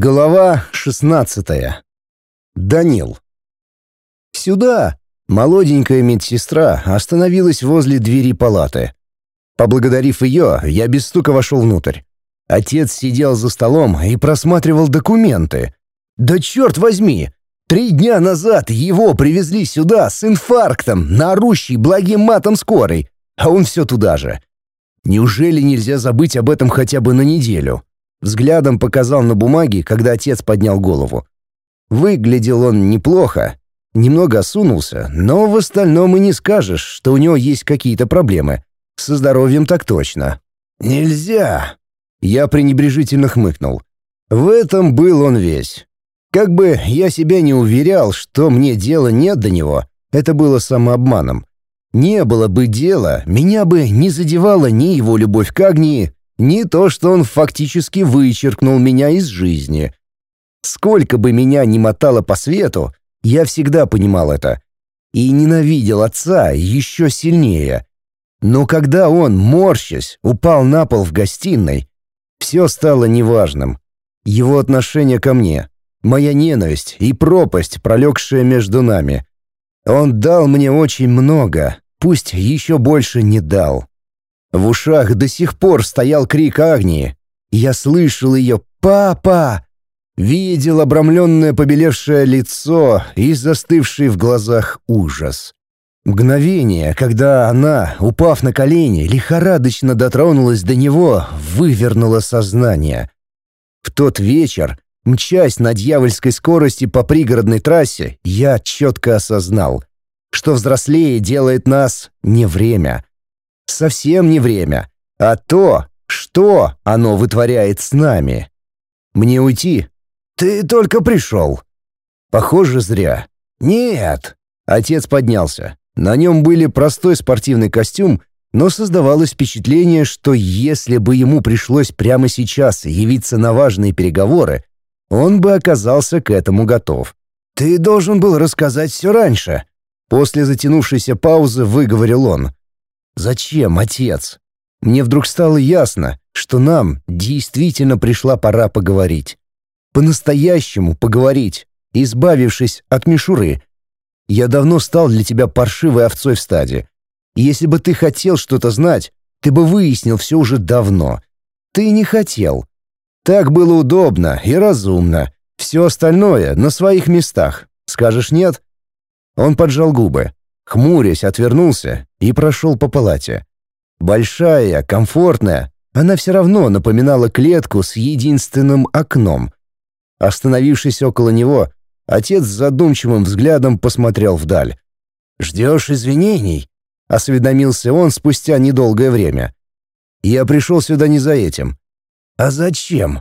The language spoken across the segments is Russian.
Глава шестнадцатая. Данил. «Сюда!» Молоденькая медсестра остановилась возле двери палаты. Поблагодарив ее, я без стука вошел внутрь. Отец сидел за столом и просматривал документы. «Да черт возьми! Три дня назад его привезли сюда с инфарктом, на орущий благим матом скорой, а он все туда же. Неужели нельзя забыть об этом хотя бы на неделю?» Взглядом показал на бумаге, когда отец поднял голову. Выглядел он неплохо, немного осунулся, но в остальном и не скажешь, что у него есть какие-то проблемы. Со здоровьем так точно. «Нельзя!» Я пренебрежительно хмыкнул. В этом был он весь. Как бы я себя не уверял, что мне дела нет до него, это было самообманом. Не было бы дела, меня бы не задевала ни его любовь к Агнии, ни то, что он фактически вычеркнул меня из жизни. Сколько бы меня ни мотало по свету, я всегда понимал это. И ненавидел отца еще сильнее. Но когда он, морщась, упал на пол в гостиной, все стало неважным. Его отношение ко мне, моя ненависть и пропасть, пролегшая между нами. Он дал мне очень много, пусть еще больше не дал. В ушах до сих пор стоял крик Агнии. Я слышал ее «Папа!» Видел обрамленное побелевшее лицо и застывший в глазах ужас. Мгновение, когда она, упав на колени, лихорадочно дотронулась до него, вывернуло сознание. В тот вечер, мчась на дьявольской скорости по пригородной трассе, я четко осознал, что взрослее делает нас не время — совсем не время, а то, что оно вытворяет с нами. Мне уйти? Ты только пришел. Похоже, зря. Нет. Отец поднялся. На нем были простой спортивный костюм, но создавалось впечатление, что если бы ему пришлось прямо сейчас явиться на важные переговоры, он бы оказался к этому готов. «Ты должен был рассказать все раньше». После затянувшейся паузы выговорил он. Зачем, отец? Мне вдруг стало ясно, что нам действительно пришла пора поговорить. По-настоящему поговорить, избавившись от мишуры. Я давно стал для тебя паршивой овцой в стаде. Если бы ты хотел что-то знать, ты бы выяснил все уже давно. Ты не хотел. Так было удобно и разумно. Все остальное на своих местах. Скажешь нет? Он поджал губы. Хмурясь, отвернулся и прошел по палате. Большая, комфортная, она все равно напоминала клетку с единственным окном. Остановившись около него, отец с задумчивым взглядом посмотрел вдаль. «Ждешь извинений?» — осведомился он спустя недолгое время. «Я пришел сюда не за этим». «А зачем?»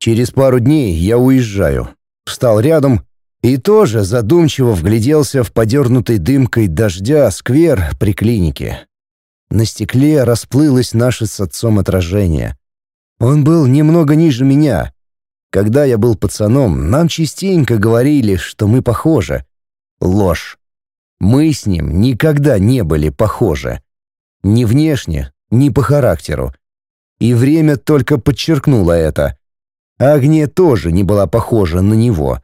«Через пару дней я уезжаю». Встал рядом и тоже задумчиво вгляделся в подернутый дымкой дождя сквер при клинике. На стекле расплылось наше с отцом отражение. Он был немного ниже меня. Когда я был пацаном, нам частенько говорили, что мы похожи. Ложь. Мы с ним никогда не были похожи. Ни внешне, ни по характеру. И время только подчеркнуло это. Агния тоже не была похожа на него.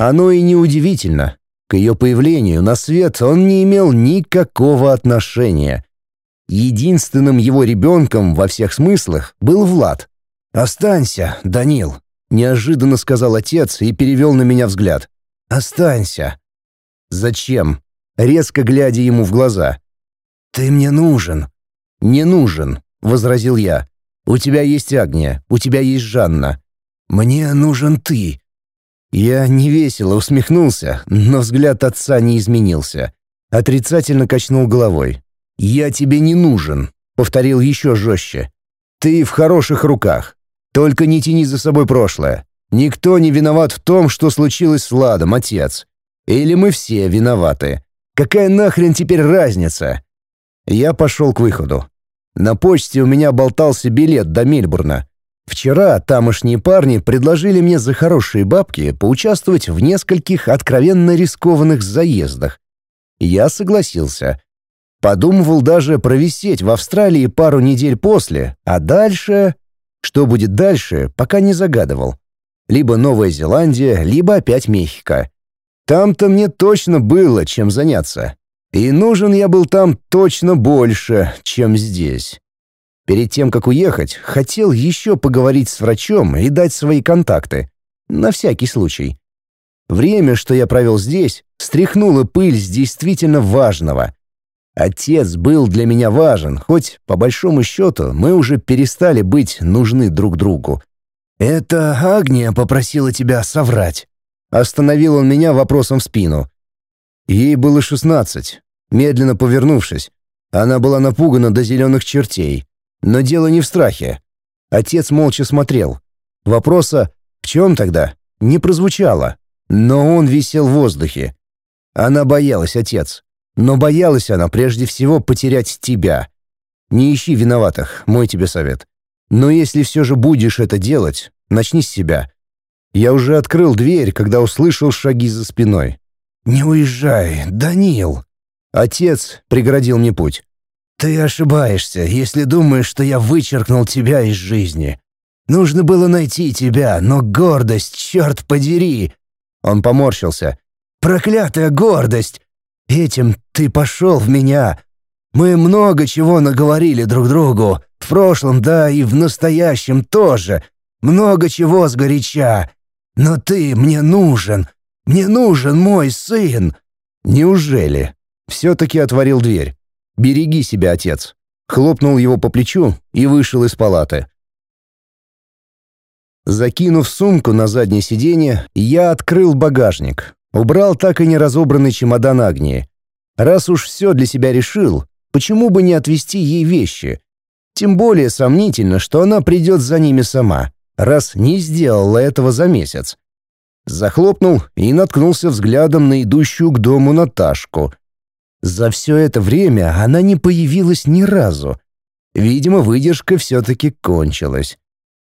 Оно и неудивительно. К ее появлению на свет он не имел никакого отношения. Единственным его ребенком во всех смыслах был Влад. «Останься, Данил», — неожиданно сказал отец и перевел на меня взгляд. «Останься». «Зачем?» — резко глядя ему в глаза. «Ты мне нужен». «Не нужен», — возразил я. «У тебя есть Агния, у тебя есть Жанна». «Мне нужен ты», я невесело усмехнулся, но взгляд отца не изменился. Отрицательно качнул головой. «Я тебе не нужен», — повторил еще жестче. «Ты в хороших руках. Только не тяни за собой прошлое. Никто не виноват в том, что случилось с Владом, отец. Или мы все виноваты. Какая нахрен теперь разница?» Я пошел к выходу. На почте у меня болтался билет до Мельбурна. Вчера тамошние парни предложили мне за хорошие бабки поучаствовать в нескольких откровенно рискованных заездах. Я согласился. Подумывал даже провисеть в Австралии пару недель после, а дальше... Что будет дальше, пока не загадывал. Либо Новая Зеландия, либо опять Мехико. Там-то мне точно было чем заняться. И нужен я был там точно больше, чем здесь. Перед тем, как уехать, хотел еще поговорить с врачом и дать свои контакты. На всякий случай. Время, что я провел здесь, стряхнуло пыль с действительно важного. Отец был для меня важен, хоть, по большому счету, мы уже перестали быть нужны друг другу. «Это Агния попросила тебя соврать». Остановил он меня вопросом в спину. Ей было шестнадцать. Медленно повернувшись, она была напугана до зеленых чертей. Но дело не в страхе. Отец молча смотрел. Вопроса «в чем тогда?» не прозвучало, но он висел в воздухе. Она боялась, отец. Но боялась она прежде всего потерять тебя. Не ищи виноватых, мой тебе совет. Но если все же будешь это делать, начни с себя. Я уже открыл дверь, когда услышал шаги за спиной. «Не уезжай, Данил!» Отец преградил мне путь. «Ты ошибаешься, если думаешь, что я вычеркнул тебя из жизни. Нужно было найти тебя, но гордость, черт подери!» Он поморщился. «Проклятая гордость! Этим ты пошел в меня. Мы много чего наговорили друг другу. В прошлом, да, и в настоящем тоже. Много чего сгоряча. Но ты мне нужен. Мне нужен мой сын!» «Неужели?» Все-таки отворил дверь. «Береги себя, отец!» Хлопнул его по плечу и вышел из палаты. Закинув сумку на заднее сиденье, я открыл багажник. Убрал так и не разобранный чемодан Агнии. Раз уж все для себя решил, почему бы не отвезти ей вещи? Тем более сомнительно, что она придет за ними сама, раз не сделала этого за месяц. Захлопнул и наткнулся взглядом на идущую к дому Наташку. За все это время она не появилась ни разу. Видимо, выдержка все-таки кончилась.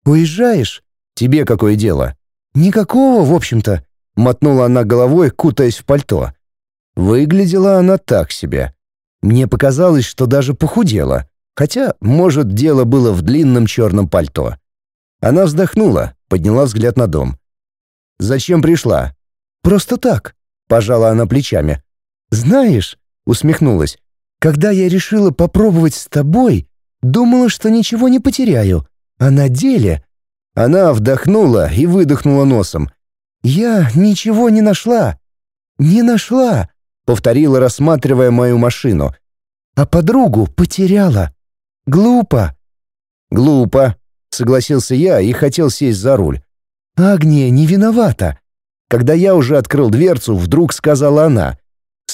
«Уезжаешь? Тебе какое дело?» «Никакого, в общем-то», — мотнула она головой, кутаясь в пальто. Выглядела она так себе. Мне показалось, что даже похудела. Хотя, может, дело было в длинном черном пальто. Она вздохнула, подняла взгляд на дом. «Зачем пришла?» «Просто так», — пожала она плечами. «Знаешь, усмехнулась. «Когда я решила попробовать с тобой, думала, что ничего не потеряю. А на деле...» Она вдохнула и выдохнула носом. «Я ничего не нашла. Не нашла», — повторила, рассматривая мою машину. «А подругу потеряла. Глупо». «Глупо», — согласился я и хотел сесть за руль. «Агния не виновата». Когда я уже открыл дверцу, вдруг сказала она.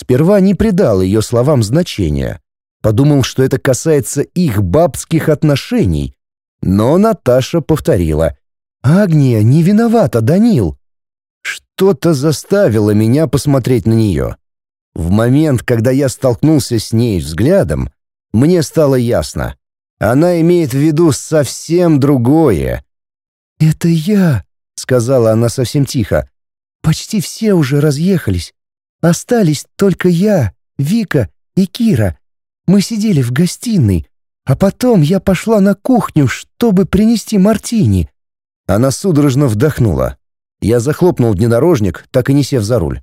Сперва не придал ее словам значения. Подумал, что это касается их бабских отношений. Но Наташа повторила. «Агния не виновата, Данил!» Что-то заставило меня посмотреть на нее. В момент, когда я столкнулся с ней взглядом, мне стало ясно. Она имеет в виду совсем другое. «Это я», — сказала она совсем тихо. «Почти все уже разъехались. Остались только я, Вика и Кира. Мы сидели в гостиной, а потом я пошла на кухню, чтобы принести мартини». Она судорожно вдохнула. Я захлопнул внедорожник, так и не сев за руль.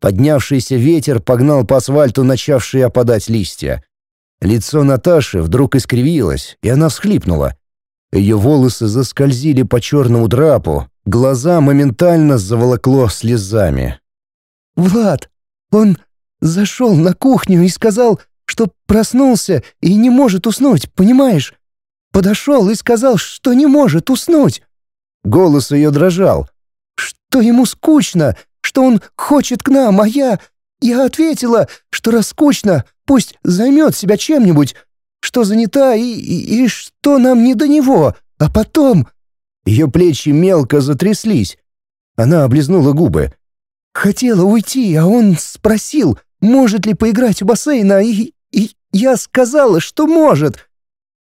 Поднявшийся ветер погнал по асфальту начавшие опадать листья. Лицо Наташи вдруг искривилось, и она всхлипнула. Ее волосы заскользили по черному драпу, глаза моментально заволокло слезами. «Влад, он зашел на кухню и сказал, что проснулся и не может уснуть, понимаешь? Подошел и сказал, что не может уснуть». Голос ее дрожал. «Что ему скучно, что он хочет к нам, а я...» Я ответила, что раз скучно, пусть займет себя чем-нибудь, что занята и, и, и что нам не до него, а потом...» Ее плечи мелко затряслись. Она облизнула губы. Хотела уйти, а он спросил, может ли поиграть у бассейна, и, и я сказала, что может.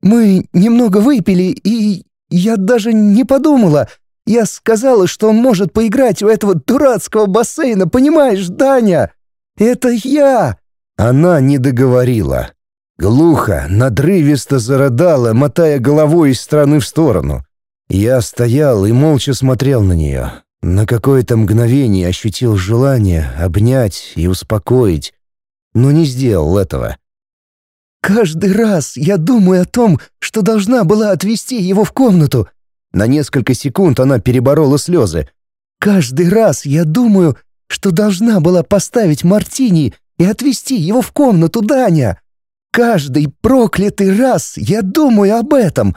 Мы немного выпили, и я даже не подумала. Я сказала, что он может поиграть у этого дурацкого бассейна, понимаешь, Даня? Это я!» Она не договорила. Глухо, надрывисто зарыдала, мотая головой из стороны в сторону. Я стоял и молча смотрел на нее. На какое-то мгновение ощутил желание обнять и успокоить, но не сделал этого. «Каждый раз я думаю о том, что должна была отвезти его в комнату». На несколько секунд она переборола слезы. «Каждый раз я думаю, что должна была поставить мартини и отвезти его в комнату Даня. Каждый проклятый раз я думаю об этом.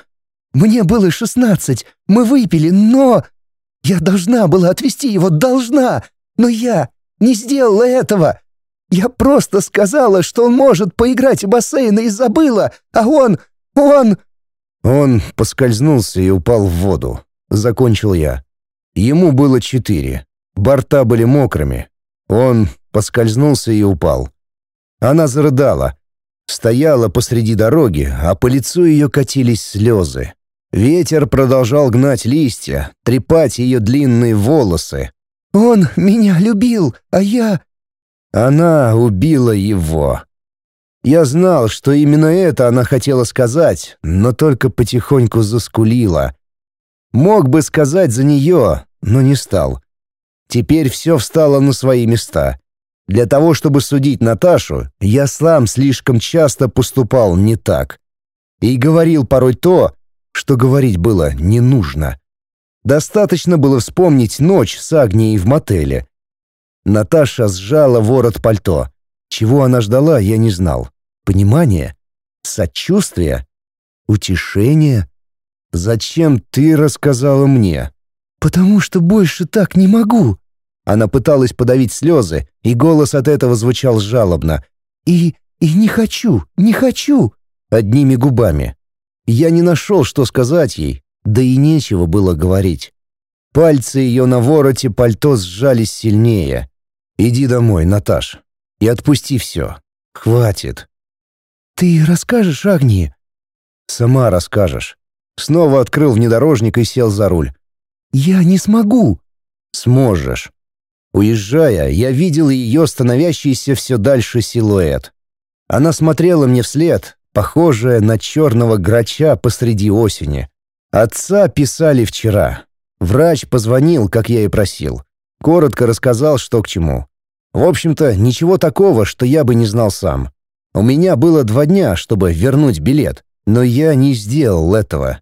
Мне было шестнадцать, мы выпили, но... Я должна была отвезти его, должна, но я не сделала этого. Я просто сказала, что он может поиграть в бассейн и забыла, а он... он...» Он поскользнулся и упал в воду. Закончил я. Ему было четыре. Борта были мокрыми. Он поскользнулся и упал. Она зарыдала. Стояла посреди дороги, а по лицу ее катились слезы. Ветер продолжал гнать листья, трепать ее длинные волосы. «Он меня любил, а я...» Она убила его. Я знал, что именно это она хотела сказать, но только потихоньку заскулила. Мог бы сказать за нее, но не стал. Теперь все встало на свои места. Для того, чтобы судить Наташу, я сам слишком часто поступал не так. И говорил порой то, что говорить было не нужно. Достаточно было вспомнить ночь с Агнией в мотеле. Наташа сжала ворот пальто. Чего она ждала, я не знал. Понимание? Сочувствие? Утешение? Зачем ты рассказала мне? «Потому что больше так не могу». Она пыталась подавить слезы, и голос от этого звучал жалобно. «И... и не хочу, не хочу!» Одними губами. Я не нашел, что сказать ей, да и нечего было говорить. Пальцы ее на вороте пальто сжались сильнее. «Иди домой, Наташ, и отпусти все. Хватит». «Ты расскажешь Агнии?» «Сама расскажешь». Снова открыл внедорожник и сел за руль. «Я не смогу». «Сможешь». Уезжая, я видел ее становящийся все дальше силуэт. Она смотрела мне вслед, похожая на черного грача посреди осени. Отца писали вчера. Врач позвонил, как я и просил. Коротко рассказал, что к чему. В общем-то, ничего такого, что я бы не знал сам. У меня было два дня, чтобы вернуть билет, но я не сделал этого.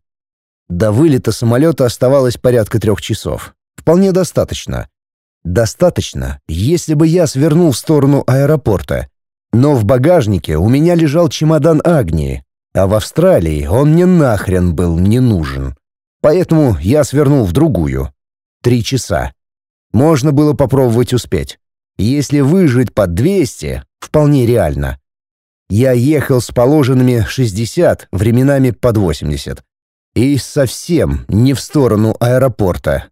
До вылета самолета оставалось порядка трех часов. Вполне достаточно. Достаточно, если бы я свернул в сторону аэропорта. Но в багажнике у меня лежал чемодан Агнии, а в Австралии он мне нахрен был не нужен. Поэтому я свернул в другую. Три часа. Можно было попробовать успеть. Если выжить под 200, вполне реально. Я ехал с положенными 60, временами под 80 и совсем не в сторону аэропорта.